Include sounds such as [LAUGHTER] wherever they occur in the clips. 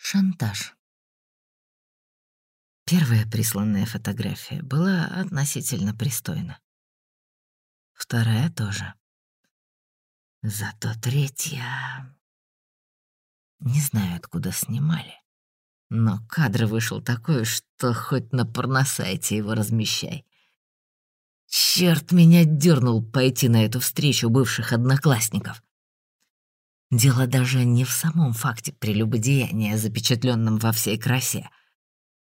Шантаж. Первая присланная фотография была относительно пристойна. Вторая тоже. Зато третья... Не знаю, откуда снимали. Но кадр вышел такой, что хоть на порносайте его размещай. Черт меня дернул пойти на эту встречу бывших одноклассников. Дело даже не в самом факте прелюбодеяния, запечатленном во всей красе,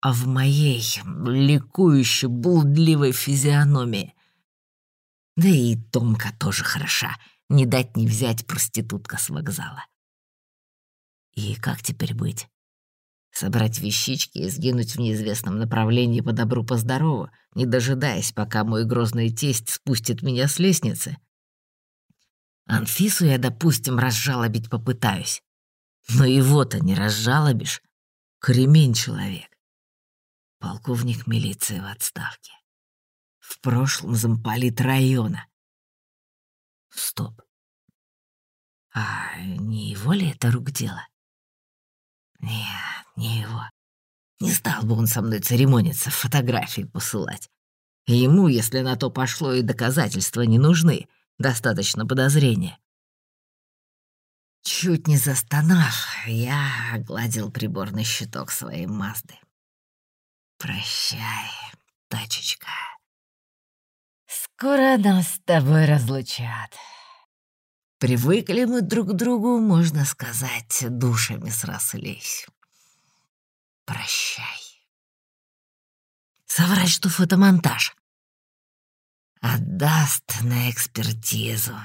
а в моей ликующей, блудливой физиономии. Да и Томка тоже хороша, не дать не взять проститутка с вокзала. И как теперь быть? Собрать вещички и сгинуть в неизвестном направлении по добру, по здорову, не дожидаясь, пока мой грозный тесть спустит меня с лестницы? Анфису я, допустим, разжалобить попытаюсь. Но его-то не разжалобишь. Кремень человек. Полковник милиции в отставке. В прошлом замполит района. Стоп. А не его ли это рук дело? Нет, не его. Не стал бы он со мной церемониться, фотографии посылать. Ему, если на то пошло, и доказательства не нужны — Достаточно подозрения. Чуть не застонав, я огладил приборный щиток своей Мазды. «Прощай, тачечка. Скоро нас с тобой разлучат. Привыкли мы друг к другу, можно сказать, душами срослись. Прощай. Соврать, что фотомонтаж. Отдаст на экспертизу.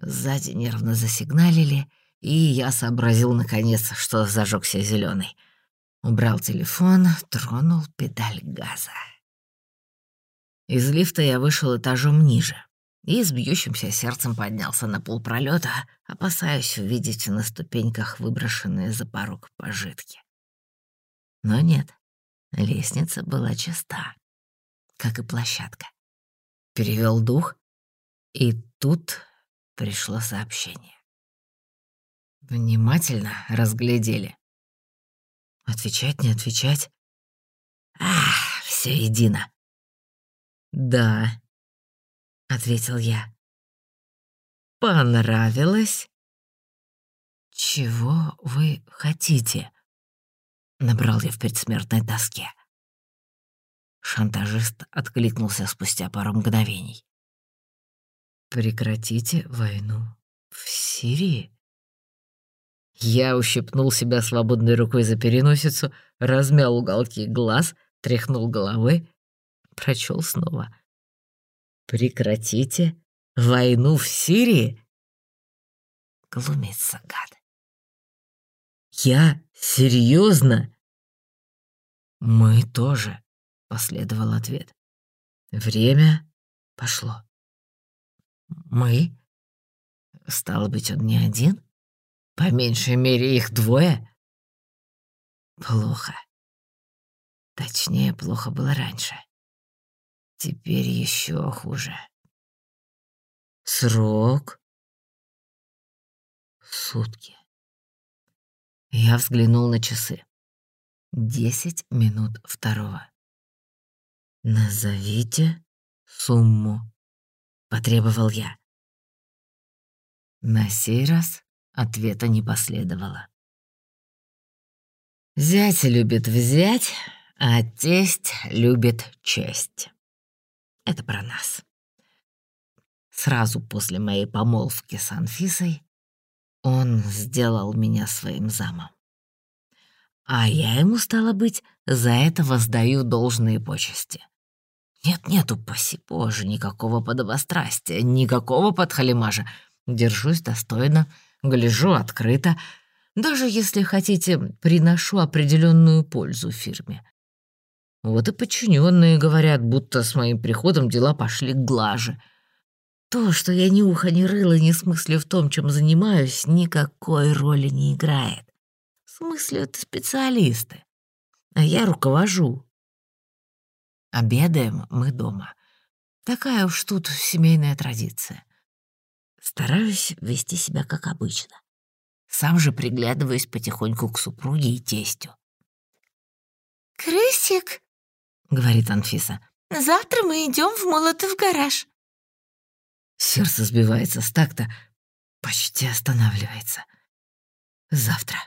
Сзади нервно засигналили, и я сообразил наконец, что зажегся зеленый. Убрал телефон, тронул педаль газа. Из лифта я вышел этажом ниже и с бьющимся сердцем поднялся на полпролета, опасаясь увидеть на ступеньках выброшенные за порог пожитки. Но нет, лестница была чиста как и площадка. Перевел дух, и тут пришло сообщение. Внимательно разглядели. Отвечать, не отвечать? Ах, все едино. Да, ответил я. Понравилось? Чего вы хотите? Набрал я в предсмертной тоске. Шантажист откликнулся спустя пару мгновений. «Прекратите войну в Сирии?» Я ущипнул себя свободной рукой за переносицу, размял уголки глаз, тряхнул головой, прочел снова. «Прекратите войну в Сирии?» Глумится гад. «Я? Серьезно? «Мы тоже», — последовал ответ. «Время пошло». «Мы? Стало быть, он не один? По меньшей мере, их двое?» «Плохо. Точнее, плохо было раньше. Теперь еще хуже». «Срок?» «Сутки». Я взглянул на часы. Десять минут второго. «Назовите сумму», — потребовал я. На сей раз ответа не последовало. Зять любит взять, а тесть любит честь. Это про нас. Сразу после моей помолвки с Анфисой он сделал меня своим замом. А я ему, стало быть, за это воздаю должные почести. Нет-нет, упаси боже, никакого подобострастия, никакого подхалимажа. Держусь достойно, гляжу открыто. Даже если хотите, приношу определенную пользу фирме. Вот и подчиненные говорят, будто с моим приходом дела пошли глаже. То, что я ни уха, ни рыла, ни смысле в том, чем занимаюсь, никакой роли не играет. Смысле это специалисты. А я руковожу. Обедаем мы дома. Такая уж тут семейная традиция. Стараюсь вести себя как обычно. Сам же приглядываюсь потихоньку к супруге и тестю. «Крысик», — говорит Анфиса, — «завтра мы идем в Молотов гараж». Сердце сбивается с такта, почти останавливается. Завтра.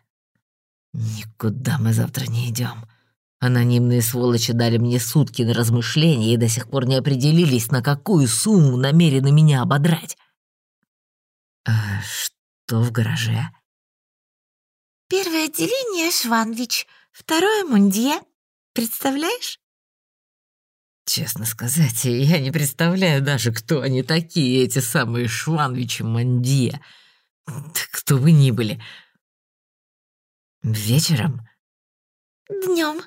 Никуда мы завтра не идем. Анонимные сволочи дали мне сутки на размышления и до сих пор не определились, на какую сумму намерены меня ободрать. А что в гараже? Первое отделение — Шванвич, второе — Мундье. Представляешь? Честно сказать, я не представляю даже, кто они такие, эти самые Шванвичи Мандье. кто вы ни были. Вечером? Днем.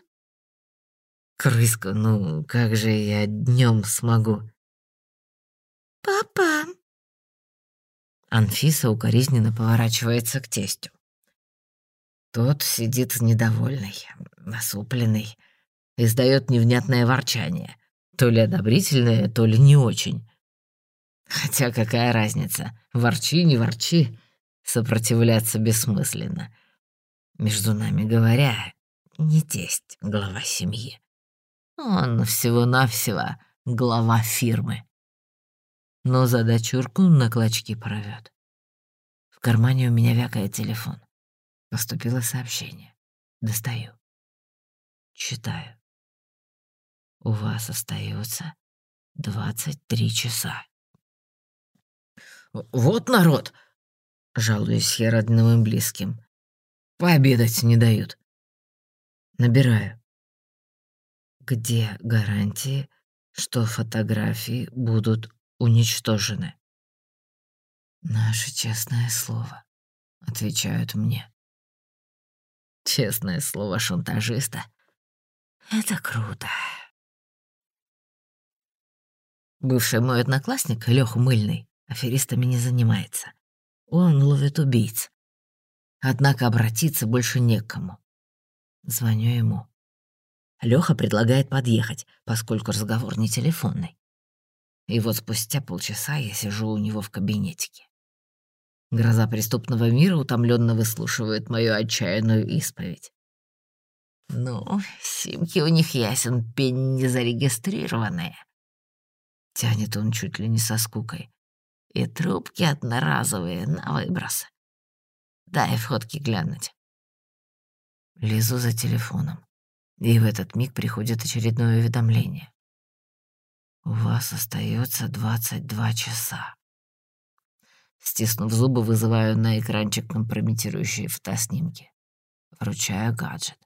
Крыска, ну как же я днем смогу? Папа. Анфиса укоризненно поворачивается к тестю. Тот сидит недовольный, насупленный, издает невнятное ворчание, то ли одобрительное, то ли не очень. Хотя какая разница, ворчи, не ворчи, сопротивляться бессмысленно. Между нами говоря, не тесть глава семьи. Он всего-навсего глава фирмы. Но за дочурку на клочки порвет. В кармане у меня вякает телефон. Поступило сообщение. Достаю. Читаю. У вас остается 23 часа. «Вот народ!» — жалуюсь я родным и близким. «Пообедать не дают». Набираю. Где гарантии, что фотографии будут уничтожены? Наше честное слово, отвечают мне. Честное слово шантажиста. Это круто. Бывший мой одноклассник, Лёха Мыльный, аферистами не занимается. Он ловит убийц. Однако обратиться больше некому. Звоню ему. Лёха предлагает подъехать, поскольку разговор не телефонный. И вот спустя полчаса я сижу у него в кабинетике. Гроза преступного мира утомленно выслушивает мою отчаянную исповедь. Ну, симки у них ясен пень не зарегистрированные. Тянет он чуть ли не со скукой. И трубки одноразовые на выброс. Дай фотки глянуть. Лезу за телефоном. И в этот миг приходит очередное уведомление. У вас остается 22 часа. Стиснув зубы, вызываю на экранчик компрометирующие фотоснимки. Вручаю гаджет.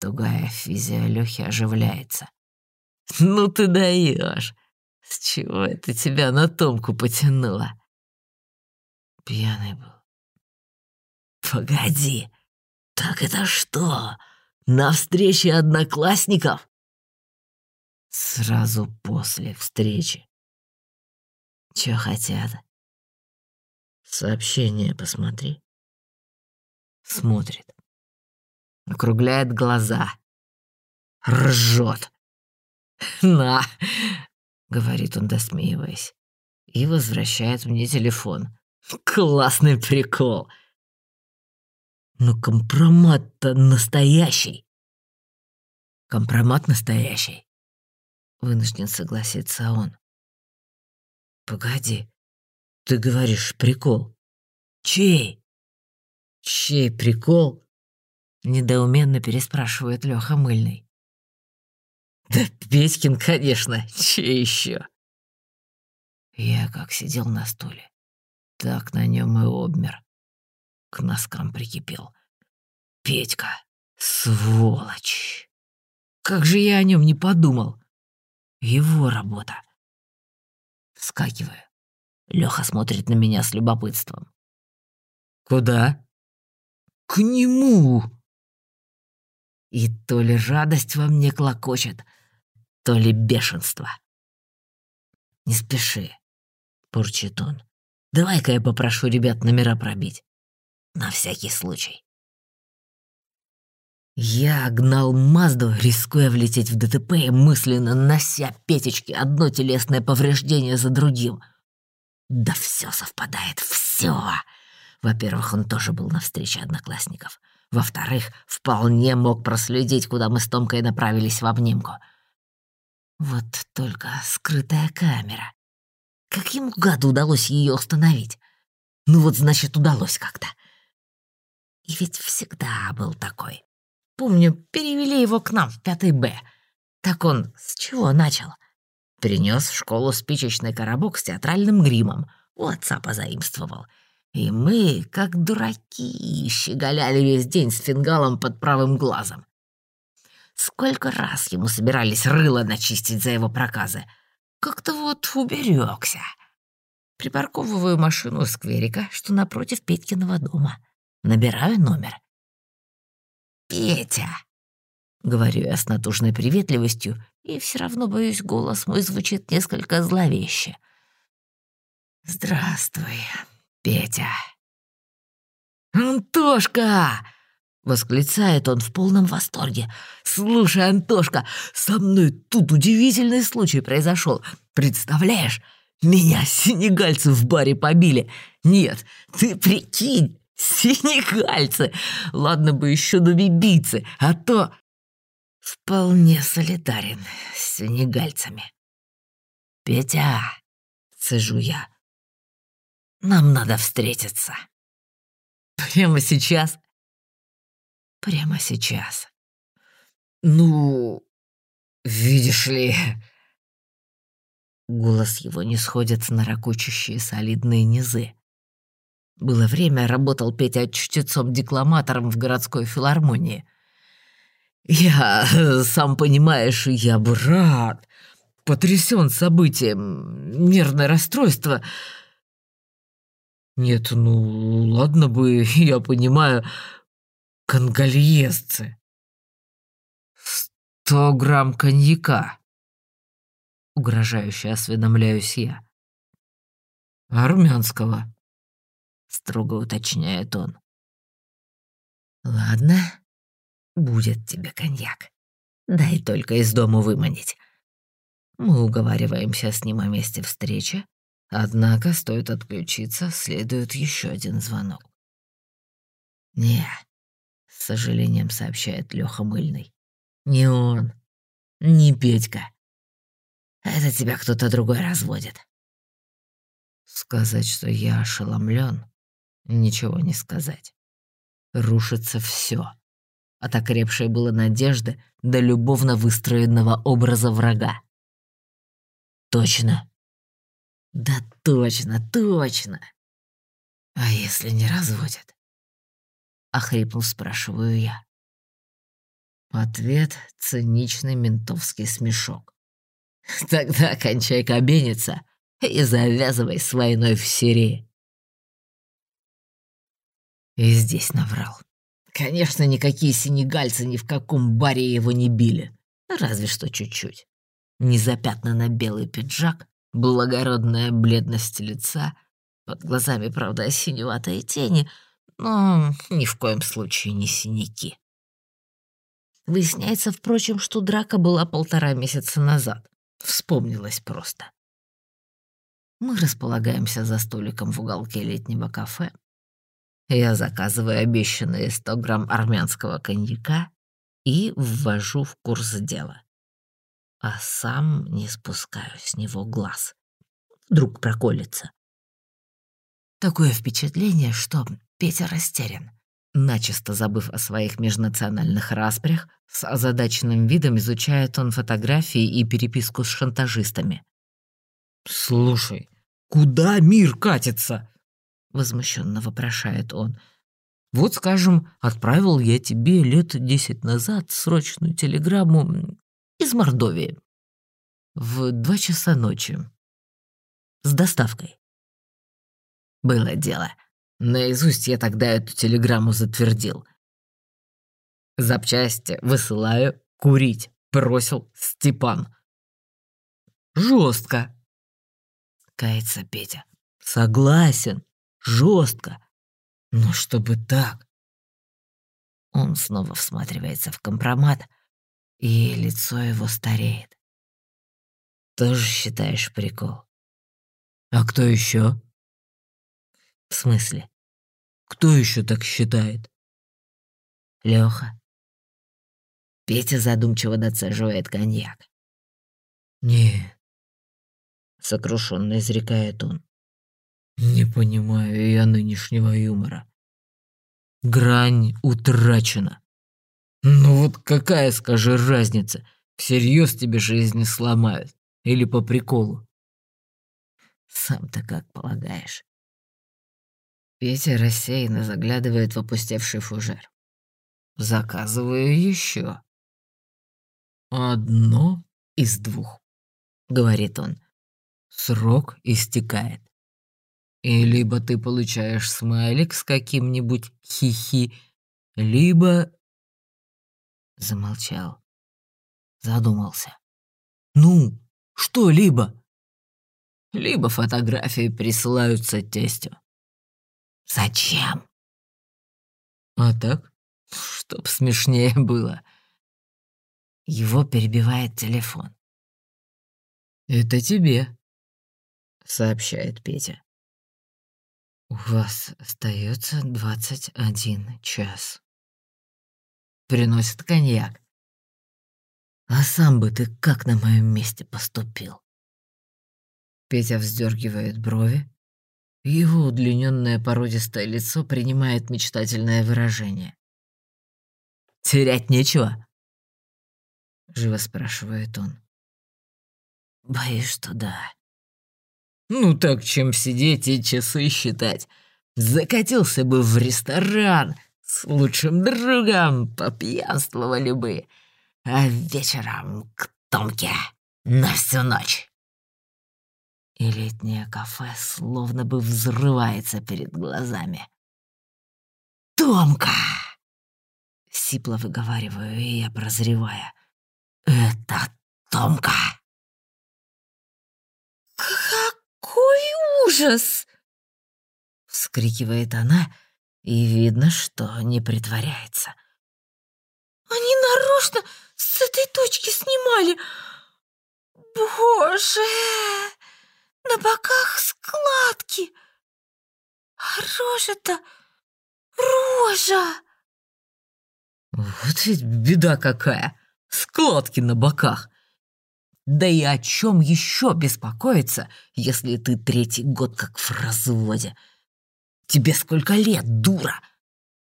Тугая физия Лёхи оживляется. «Ну ты даешь! С чего это тебя на Томку потянуло?» Пьяный был. «Погоди! Так это что, на встрече одноклассников?» Сразу после встречи. Чё хотят? Сообщение посмотри. Смотрит. Округляет глаза. Ржет. «На!» — говорит он, досмеиваясь. И возвращает мне телефон. «Классный прикол!» «Но компромат-то настоящий!» «Компромат настоящий!» Вынужден согласиться он. «Погоди, ты говоришь прикол. Чей?» «Чей прикол?» Недоуменно переспрашивает Лёха Мыльный. «Да Петькин, конечно, чей еще? Я как сидел на стуле, так на нем и обмер. К носкам прикипел. Петька, сволочь! Как же я о нем не подумал! Его работа. Вскакиваю. Леха смотрит на меня с любопытством. «Куда?» «К нему!» И то ли радость во мне клокочет, то ли бешенство. «Не спеши», — бурчит он. «Давай-ка я попрошу ребят номера пробить. На всякий случай». Я гнал Мазду, рискуя влететь в ДТП и мысленно нося Петечке одно телесное повреждение за другим. Да все совпадает, все. Во-первых, он тоже был на встрече одноклассников. Во-вторых, вполне мог проследить, куда мы с Томкой направились в обнимку. Вот только скрытая камера. Как ему, гаду, удалось ее установить? Ну вот, значит, удалось как-то. И ведь всегда был такой. Помню, перевели его к нам в пятый Б. Так он с чего начал? Принес в школу спичечный коробок с театральным гримом. У отца позаимствовал. И мы, как дураки, щеголяли весь день с фингалом под правым глазом. Сколько раз ему собирались рыло начистить за его проказы. Как-то вот уберегся. Припарковываю машину у скверика, что напротив Петькиного дома. Набираю номер. «Петя!» — говорю я с натужной приветливостью, и все равно, боюсь, голос мой звучит несколько зловеще. «Здравствуй, Петя!» «Антошка!» — восклицает он в полном восторге. «Слушай, Антошка, со мной тут удивительный случай произошел. Представляешь, меня сенегальцы в баре побили. Нет, ты прикинь, сенегальцы! Ладно бы еще нубибийцы, а то вполне солидарен с сенегальцами. «Петя!» — цежу я. «Нам надо встретиться». «Прямо сейчас?» «Прямо сейчас». «Ну, видишь ли...» Голос его не сходит на ракочущие солидные низы. Было время, работал Петя чтецом-декламатором в городской филармонии — «Я, сам понимаешь, я бы рад. Потрясен событием. Нервное расстройство». «Нет, ну, ладно бы, [LAUGHS] я понимаю, конгольезцы. Сто грамм коньяка». Угрожающе осведомляюсь я. «Армянского», — строго уточняет он. «Ладно, Будет тебе коньяк. Дай только из дома выманить. Мы уговариваемся с ним о месте встречи, однако стоит отключиться, следует еще один звонок. «Не», — с сожалением сообщает Лёха Мыльный. «Не он, не Петька. Это тебя кто-то другой разводит». Сказать, что я ошеломлен, ничего не сказать. Рушится все от окрепшей было надежды до любовно выстроенного образа врага. «Точно?» «Да точно, точно!» «А если не разводят?» Охрипнув, спрашиваю я. Ответ — циничный ментовский смешок. «Тогда кончай кабениться и завязывай с войной в Сирии». И здесь наврал. Конечно, никакие сенегальцы ни в каком баре его не били. Разве что чуть-чуть. Незапятнанно белый пиджак, благородная бледность лица, под глазами, правда, синеватые тени, но ни в коем случае не синяки. Выясняется, впрочем, что драка была полтора месяца назад. Вспомнилось просто. Мы располагаемся за столиком в уголке летнего кафе, я заказываю обещанные 100 грамм армянского коньяка и ввожу в курс дела. А сам не спускаю с него глаз. Вдруг проколется. Такое впечатление, что Петя растерян. Начисто забыв о своих межнациональных распрях, с озадаченным видом изучает он фотографии и переписку с шантажистами. «Слушай, куда мир катится?» — возмущенно вопрошает он. «Вот, скажем, отправил я тебе лет десять назад срочную телеграмму из Мордовии в два часа ночи с доставкой. Было дело. Наизусть я тогда эту телеграмму затвердил. Запчасти высылаю, курить бросил Степан. Жестко. Кается Петя. Согласен жестко. Но чтобы так... Он снова всматривается в компромат, и лицо его стареет. Тоже считаешь прикол? А кто еще? В смысле? Кто еще так считает? Леха. Петя задумчиво доцеживает коньяк. Не, сокрушенно изрекает он. Не понимаю я нынешнего юмора. Грань утрачена. Ну вот какая, скажи, разница? Всерьез тебе жизнь сломают? Или по приколу? Сам-то как полагаешь? Петя рассеянно заглядывает в опустевший фужер. Заказываю еще. Одно из двух, говорит он. Срок истекает. И либо ты получаешь смайлик с каким-нибудь хихи, либо... Замолчал. Задумался. Ну, что либо? Либо фотографии присылаются тестю. Зачем? А так, чтоб смешнее было. Его перебивает телефон. «Это тебе», — сообщает Петя. «У вас остается двадцать один час». Приносит коньяк. «А сам бы ты как на моем месте поступил?» Петя вздергивает брови. Его удлиненное породистое лицо принимает мечтательное выражение. «Терять нечего?» Живо спрашивает он. «Боюсь, что да», ну так, чем сидеть и часы считать. Закатился бы в ресторан с лучшим другом, попьянствовали бы. А вечером к Томке на всю ночь. И летнее кафе словно бы взрывается перед глазами. «Томка!» Сипло выговариваю я, прозревая. «Это Томка!» Ужас!» Вскрикивает она, и видно, что не притворяется. «Они нарочно с этой точки снимали! Боже! На боках складки! А рожа-то рожа!» «Вот ведь беда какая! Складки на боках!» Да и о чем еще беспокоиться, если ты третий год как в разводе? Тебе сколько лет, дура?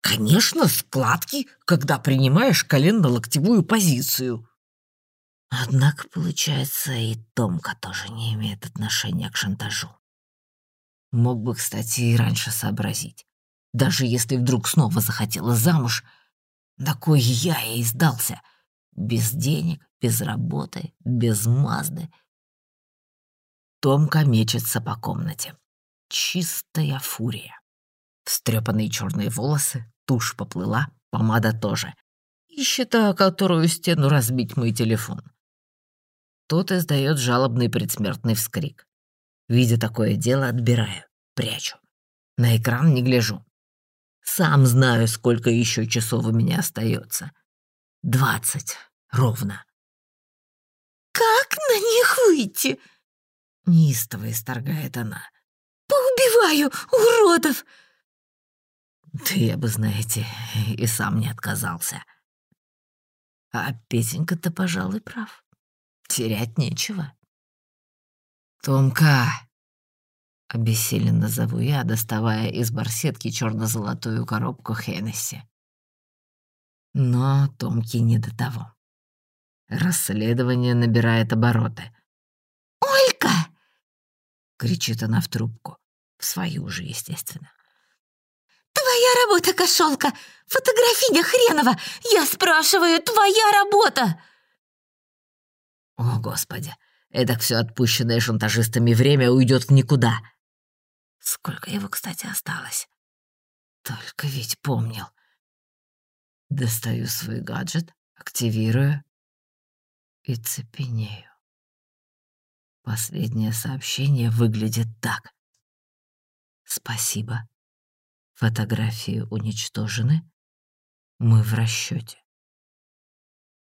Конечно, складки, когда принимаешь коленно-локтевую позицию. Однако, получается, и Томка тоже не имеет отношения к шантажу. Мог бы, кстати, и раньше сообразить. Даже если вдруг снова захотела замуж, такой я и сдался. Без денег, без работы, без Мазды. Томка мечется по комнате. Чистая фурия. Встрепанные черные волосы, тушь поплыла, помада тоже. Ищет, о которую стену разбить мой телефон. Тот издает жалобный предсмертный вскрик. Видя такое дело, отбираю, прячу. На экран не гляжу. Сам знаю, сколько еще часов у меня остается. Двадцать. Ровно. «Как на них выйти?» Неистово исторгает она. «Поубиваю, уродов!» Да я бы, знаете, и сам не отказался. А Петенька-то, пожалуй, прав. Терять нечего. «Томка!» — обессиленно зову я, доставая из барсетки черно-золотую коробку Хеннесси. Но Томке не до того. Расследование набирает обороты. «Олька!» — кричит она в трубку. В свою же, естественно. «Твоя работа, кошелка! Фотографиня хренова! Я спрашиваю, твоя работа!» О, Господи! Эдак все отпущенное шантажистами время уйдет в никуда. Сколько его, кстати, осталось? Только ведь помнил. Достаю свой гаджет, активирую и цепенею. Последнее сообщение выглядит так. Спасибо. Фотографии уничтожены. Мы в расчете.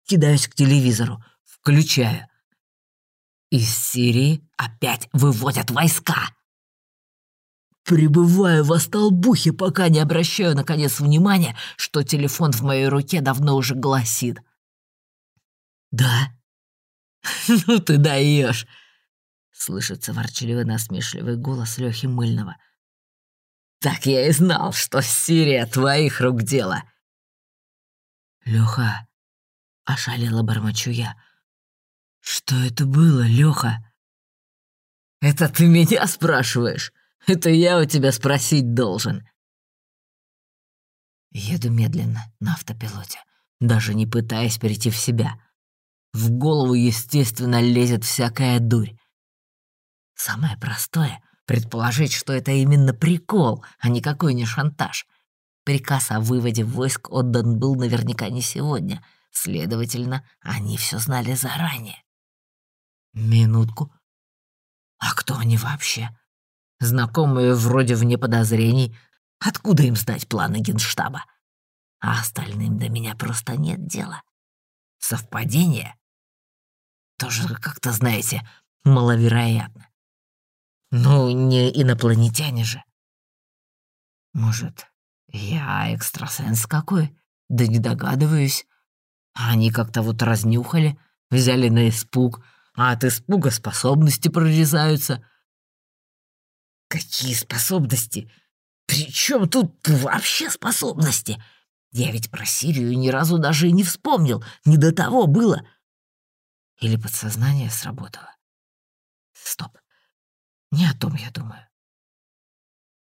Кидаюсь к телевизору, включаю. Из Сирии опять выводят войска. Пребываю в остолбухе, пока не обращаю, наконец, внимания, что телефон в моей руке давно уже гласит. «Да?» [LAUGHS] «Ну ты даешь!» Слышится ворчливый насмешливый голос Лёхи Мыльного. «Так я и знал, что Сирия твоих рук дело!» «Лёха!» — ошалела бормочу я. «Что это было, Лёха?» «Это ты меня спрашиваешь? Это я у тебя спросить должен!» Еду медленно, на автопилоте, даже не пытаясь перейти в себя. В голову, естественно, лезет всякая дурь. Самое простое — предположить, что это именно прикол, а никакой не шантаж. Приказ о выводе войск отдан был наверняка не сегодня. Следовательно, они все знали заранее. Минутку. А кто они вообще? Знакомые вроде вне подозрений. Откуда им знать планы генштаба? А остальным до меня просто нет дела. Совпадение? Тоже как-то, знаете, маловероятно. Ну, не инопланетяне же. Может, я экстрасенс какой? Да не догадываюсь. Они как-то вот разнюхали, взяли на испуг, а от испуга способности прорезаются. Какие способности? При чем тут вообще способности? Я ведь про Сирию ни разу даже и не вспомнил. Не до того было. Или подсознание сработало. Стоп. Не о том я думаю.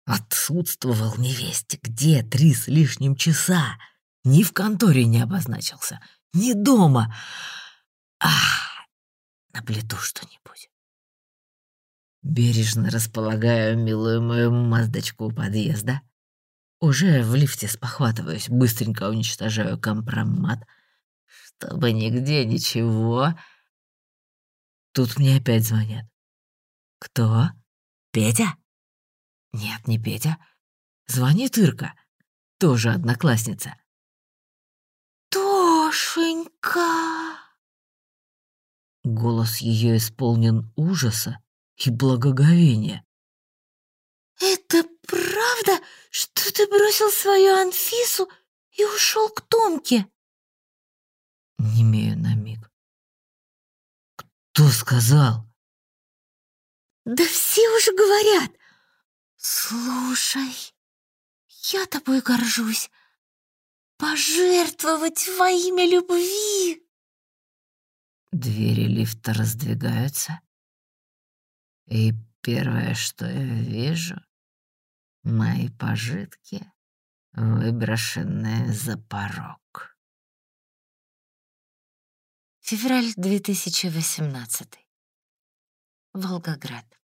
Отсутствовал невесте где три с лишним часа. Ни в конторе не обозначился, ни дома. Ах, наплету что-нибудь. Бережно располагаю милую мою маздочку у подъезда. Уже в лифте спохватываюсь, быстренько уничтожаю компромат, чтобы нигде ничего. Тут мне опять звонят. «Кто? Петя?» «Нет, не Петя. Звонит Ирка, тоже одноклассница». «Тошенька!» Голос ее исполнен ужаса и благоговения. «Это правда, что ты бросил свою Анфису и ушел к Томке?» Не имею на миг. «Кто сказал?» Да все уже говорят. Слушай, я тобой горжусь. Пожертвовать во имя любви. Двери лифта раздвигаются. И первое, что я вижу, мои пожитки, выброшенные за порог. Февраль 2018. Волгоград.